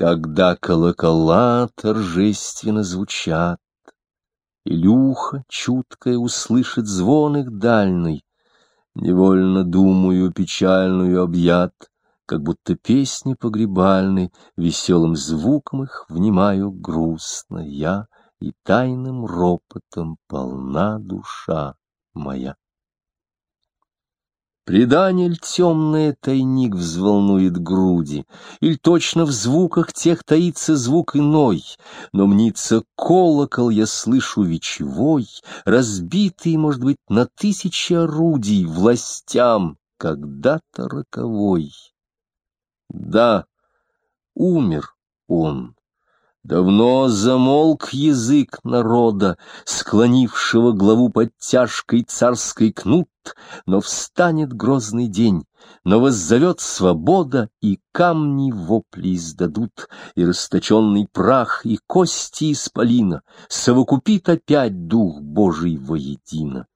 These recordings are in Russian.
Когда колокола торжественно звучат, Илюха, чуткая, услышит звон их дальний, Невольно думаю печальную объят, Как будто песни погребальной, Веселым звуком их внимаю грустно я, И тайным ропотом полна душа моя. Предание ль темное тайник взволнует груди, Иль точно в звуках тех таится звук иной, Но мнится колокол я слышу вечевой, Разбитый, может быть, на тысячи орудий Властям когда-то роковой. Да, умер он, Давно замолк язык народа, склонившего главу под тяжкой царской кнут, но встанет грозный день, но воззовет свобода, и камни вопли издадут, и расточенный прах, и кости исполина совокупит опять дух Божий воедино.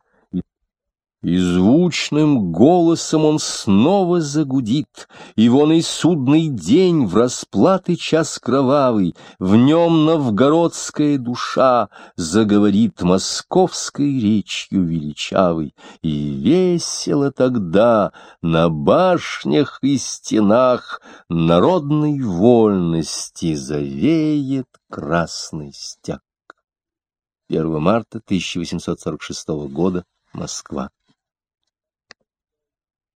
И звучным голосом он снова загудит, И вон и судный день в расплаты час кровавый, В нем новгородская душа заговорит Московской речью величавой, И весело тогда на башнях и стенах Народной вольности завеет красный стяг. 1 марта 1846 года, Москва.